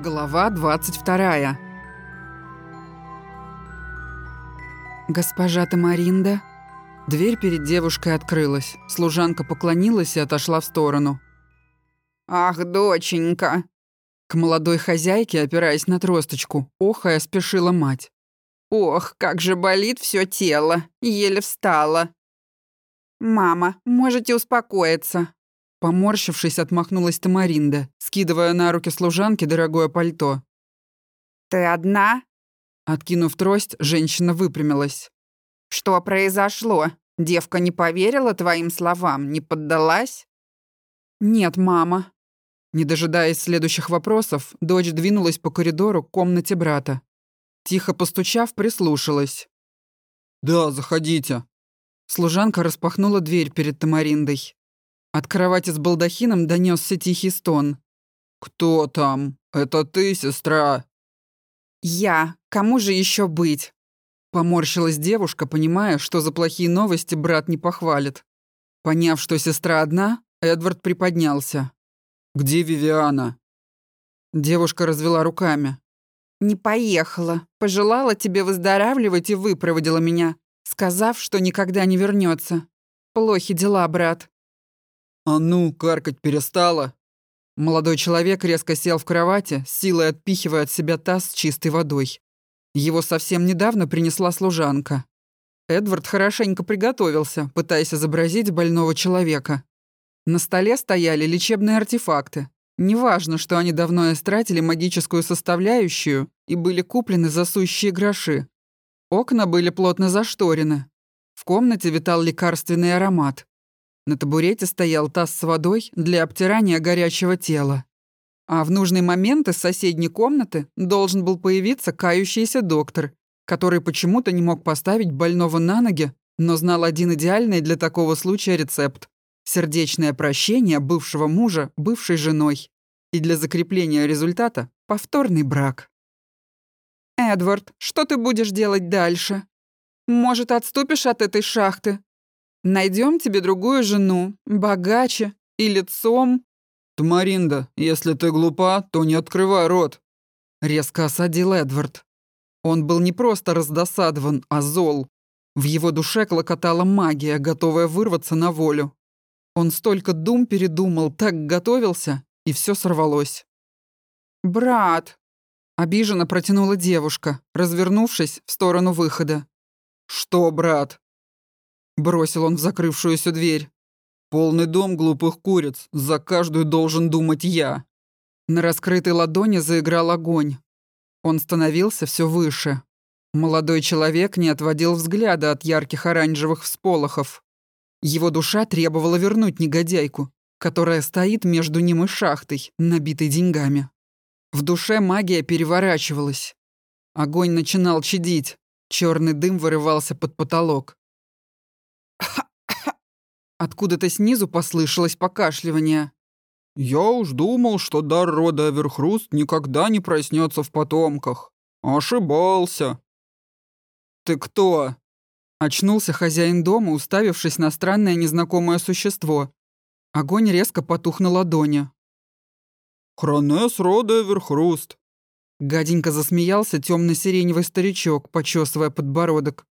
Глава 22 «Госпожа Тамаринда?» Дверь перед девушкой открылась. Служанка поклонилась и отошла в сторону. «Ах, доченька!» К молодой хозяйке, опираясь на тросточку, охая спешила мать. «Ох, как же болит все тело! Еле встала!» «Мама, можете успокоиться!» Поморщившись, отмахнулась Тамаринда, скидывая на руки служанки дорогое пальто. «Ты одна?» Откинув трость, женщина выпрямилась. «Что произошло? Девка не поверила твоим словам, не поддалась?» «Нет, мама». Не дожидаясь следующих вопросов, дочь двинулась по коридору к комнате брата. Тихо постучав, прислушалась. «Да, заходите». Служанка распахнула дверь перед Тамариндой. От кровати с балдахином донесся тихий стон. «Кто там? Это ты, сестра?» «Я. Кому же еще быть?» Поморщилась девушка, понимая, что за плохие новости брат не похвалит. Поняв, что сестра одна, Эдвард приподнялся. «Где Вивиана?» Девушка развела руками. «Не поехала. Пожелала тебе выздоравливать и выпроводила меня, сказав, что никогда не вернется. Плохи дела, брат. «А ну, каркать перестала!» Молодой человек резко сел в кровати, силой отпихивая от себя таз с чистой водой. Его совсем недавно принесла служанка. Эдвард хорошенько приготовился, пытаясь изобразить больного человека. На столе стояли лечебные артефакты. Неважно, что они давно истратили магическую составляющую и были куплены за сущие гроши. Окна были плотно зашторены. В комнате витал лекарственный аромат. На табурете стоял таз с водой для обтирания горячего тела. А в нужный момент из соседней комнаты должен был появиться кающийся доктор, который почему-то не мог поставить больного на ноги, но знал один идеальный для такого случая рецепт – сердечное прощение бывшего мужа бывшей женой. И для закрепления результата – повторный брак. «Эдвард, что ты будешь делать дальше? Может, отступишь от этой шахты?» Найдем тебе другую жену, богаче и лицом...» «Тамаринда, если ты глупа, то не открывай рот», — резко осадил Эдвард. Он был не просто раздосадован, а зол. В его душе клокотала магия, готовая вырваться на волю. Он столько дум передумал, так готовился, и все сорвалось. «Брат!» — обиженно протянула девушка, развернувшись в сторону выхода. «Что, брат?» Бросил он в закрывшуюся дверь. «Полный дом глупых куриц. За каждую должен думать я». На раскрытой ладони заиграл огонь. Он становился все выше. Молодой человек не отводил взгляда от ярких оранжевых всполохов. Его душа требовала вернуть негодяйку, которая стоит между ним и шахтой, набитой деньгами. В душе магия переворачивалась. Огонь начинал чадить, черный дым вырывался под потолок. Откуда-то снизу послышалось покашливание. «Я уж думал, что дар рода Аверхруст никогда не проснется в потомках. Ошибался». «Ты кто?» Очнулся хозяин дома, уставившись на странное незнакомое существо. Огонь резко потух на ладони. «Хронес рода Эверхруст». Гаденько засмеялся темно-сиреневый старичок, почесывая подбородок.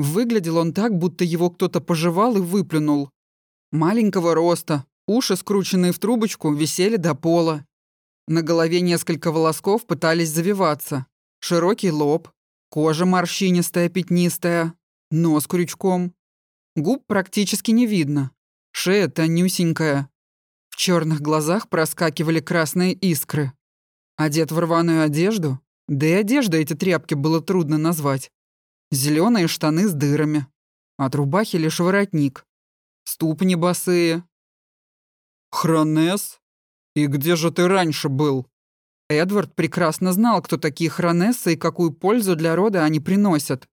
Выглядел он так, будто его кто-то пожевал и выплюнул. Маленького роста, уши, скрученные в трубочку, висели до пола. На голове несколько волосков пытались завиваться. Широкий лоб, кожа морщинистая, пятнистая, нос крючком. Губ практически не видно. Шея тонюсенькая. В черных глазах проскакивали красные искры. Одет в рваную одежду, да и одежда эти тряпки было трудно назвать. Зеленые штаны с дырами. От рубахи лишь воротник. Ступни босые. Хронес? И где же ты раньше был? Эдвард прекрасно знал, кто такие хронессы и какую пользу для рода они приносят.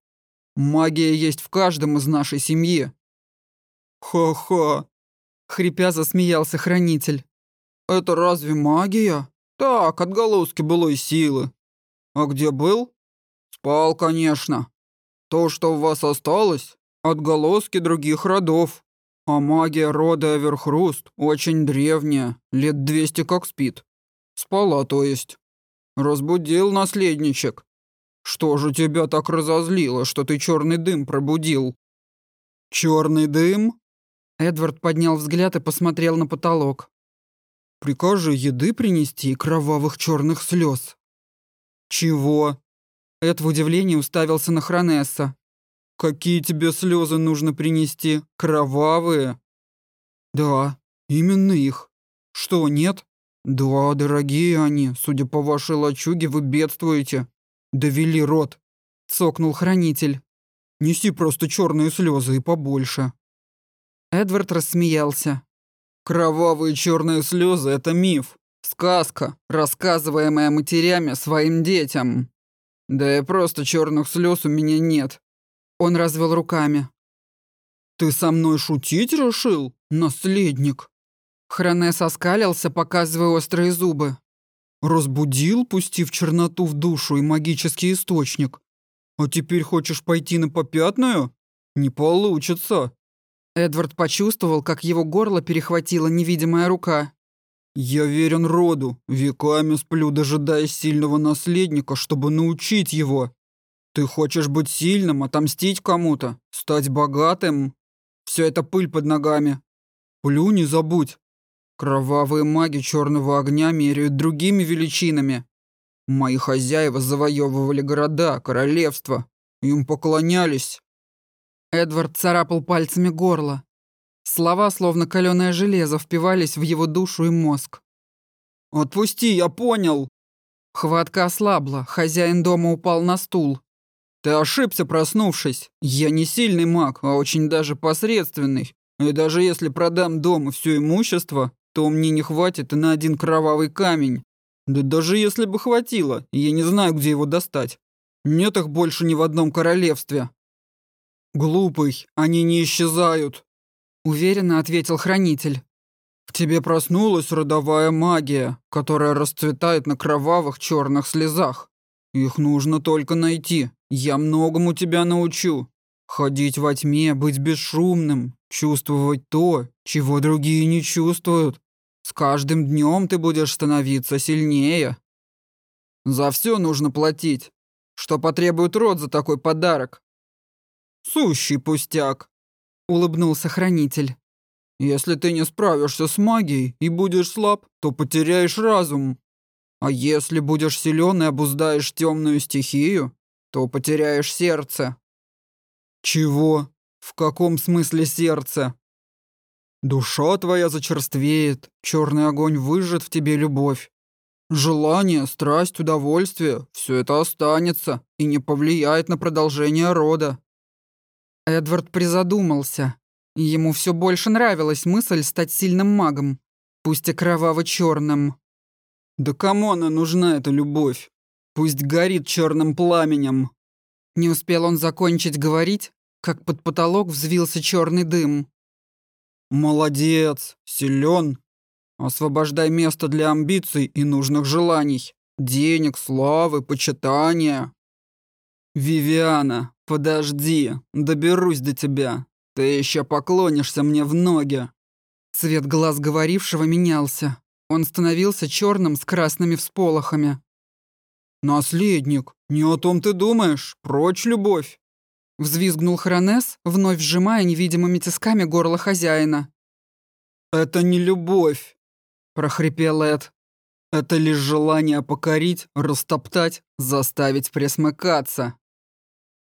Магия есть в каждом из нашей семьи. Хо-хо. Хрипя засмеялся хранитель. Это разве магия? Так, отголоски былой силы. А где был? Спал, конечно. То, что у вас осталось, отголоски других родов. А магия рода Эверхруст очень древняя, лет двести как спит. Спала, то есть. разбудил наследничек. Что же тебя так разозлило, что ты черный дым пробудил? Черный дым? Эдвард поднял взгляд и посмотрел на потолок. Прикажи еды принести и кровавых черных слез. Чего? Эд в удивлении уставился на Хронесса. Какие тебе слезы нужно принести? Кровавые? Да, именно их. Что, нет? Да, дорогие они, судя по вашей лачуге, вы бедствуете. Довели рот. Цокнул хранитель. Неси просто черные слезы и побольше. Эдвард рассмеялся. Кровавые черные слезы — это миф. Сказка, рассказываемая матерями своим детям. Да и просто черных слез у меня нет. Он развел руками. «Ты со мной шутить решил, наследник?» Хронес оскалился, показывая острые зубы. «Разбудил, пустив черноту в душу и магический источник. А теперь хочешь пойти на попятную? Не получится!» Эдвард почувствовал, как его горло перехватила невидимая рука. «Я верен роду, веками сплю, дожидаясь сильного наследника, чтобы научить его. Ты хочешь быть сильным, отомстить кому-то, стать богатым? Все это пыль под ногами. Плю не забудь. Кровавые маги черного огня меряют другими величинами. Мои хозяева завоевывали города, королевства. Им поклонялись. Эдвард царапал пальцами горло. Слова, словно каленое железо, впивались в его душу и мозг. «Отпусти, я понял!» Хватка ослабла, хозяин дома упал на стул. Ты ошибся, проснувшись. Я не сильный маг, а очень даже посредственный. И даже если продам дом и все имущество, то мне не хватит и на один кровавый камень. Да даже если бы хватило, я не знаю, где его достать. Нет их больше ни в одном королевстве. Глупый, они не исчезают. Уверенно ответил хранитель. В тебе проснулась родовая магия, которая расцветает на кровавых черных слезах. Их нужно только найти. Я многому тебя научу. Ходить во тьме, быть бесшумным, чувствовать то, чего другие не чувствуют. С каждым днем ты будешь становиться сильнее. За все нужно платить. Что потребует род за такой подарок? Сущий пустяк, улыбнулся хранитель. Если ты не справишься с магией и будешь слаб, то потеряешь разум. А если будешь силен и обуздаешь темную стихию, то потеряешь сердце. Чего? В каком смысле сердце? Душа твоя зачерствеет, черный огонь выжжет в тебе любовь. Желание, страсть, удовольствие — все это останется и не повлияет на продолжение рода. Эдвард призадумался. Ему все больше нравилась мысль стать сильным магом, пусть и кроваво-черным. Да кому она нужна, эта любовь? Пусть горит черным пламенем. Не успел он закончить говорить, как под потолок взвился черный дым. Молодец, силен. Освобождай место для амбиций и нужных желаний. Денег, славы, почитания. Вивиана, подожди, доберусь до тебя. Ты еще поклонишься мне в ноги. Цвет глаз говорившего менялся. Он становился черным с красными всполохами. «Наследник, не о том ты думаешь. Прочь любовь!» Взвизгнул Хронес, вновь сжимая невидимыми тисками горло хозяина. «Это не любовь!» – прохрипел Эд. «Это лишь желание покорить, растоптать, заставить пресмыкаться».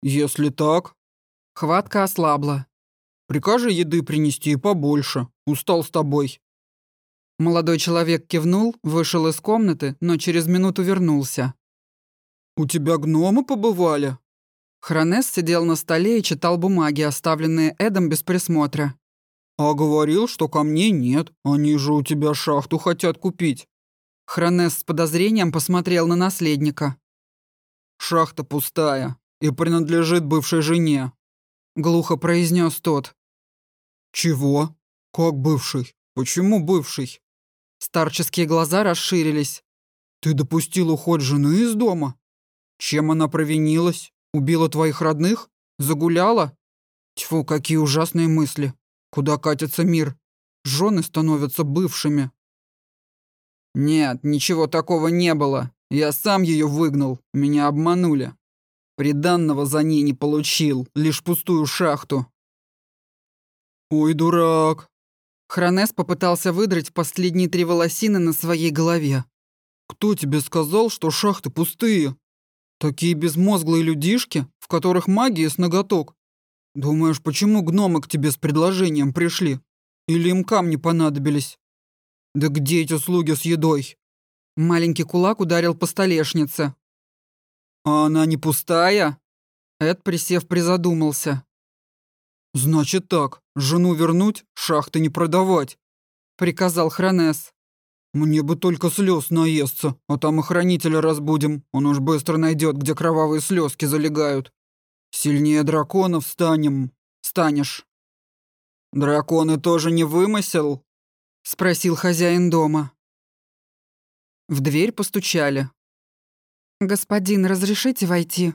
«Если так...» Хватка ослабла. «Прикажи еды принести побольше. Устал с тобой». Молодой человек кивнул, вышел из комнаты, но через минуту вернулся. «У тебя гномы побывали?» Хронес сидел на столе и читал бумаги, оставленные Эдом без присмотра. «А говорил, что камней нет. Они же у тебя шахту хотят купить». Хронес с подозрением посмотрел на наследника. «Шахта пустая и принадлежит бывшей жене», — глухо произнес тот. «Чего? Как бывший? Почему бывший?» Старческие глаза расширились. «Ты допустил уход жены из дома? Чем она провинилась? Убила твоих родных? Загуляла? Тьфу, какие ужасные мысли. Куда катится мир? Жены становятся бывшими». «Нет, ничего такого не было. Я сам ее выгнал, меня обманули. Приданного за ней не получил, лишь пустую шахту. Ой, дурак. Хронес попытался выдрать последние три волосины на своей голове. Кто тебе сказал, что шахты пустые? Такие безмозглые людишки, в которых магия с ноготок. Думаешь, почему гномы к тебе с предложением пришли? Или им камни понадобились? Да где эти слуги с едой? Маленький кулак ударил по столешнице. А она не пустая? Эд, присев, призадумался. Значит так, жену вернуть, шахты не продавать, приказал Хронес. Мне бы только слез наесться, а там и хранителя разбудим. Он уж быстро найдет, где кровавые слезки залегают. Сильнее драконов станем. Станешь. Драконы тоже не вымысел? Спросил хозяин дома. В дверь постучали. «Господин, разрешите войти?»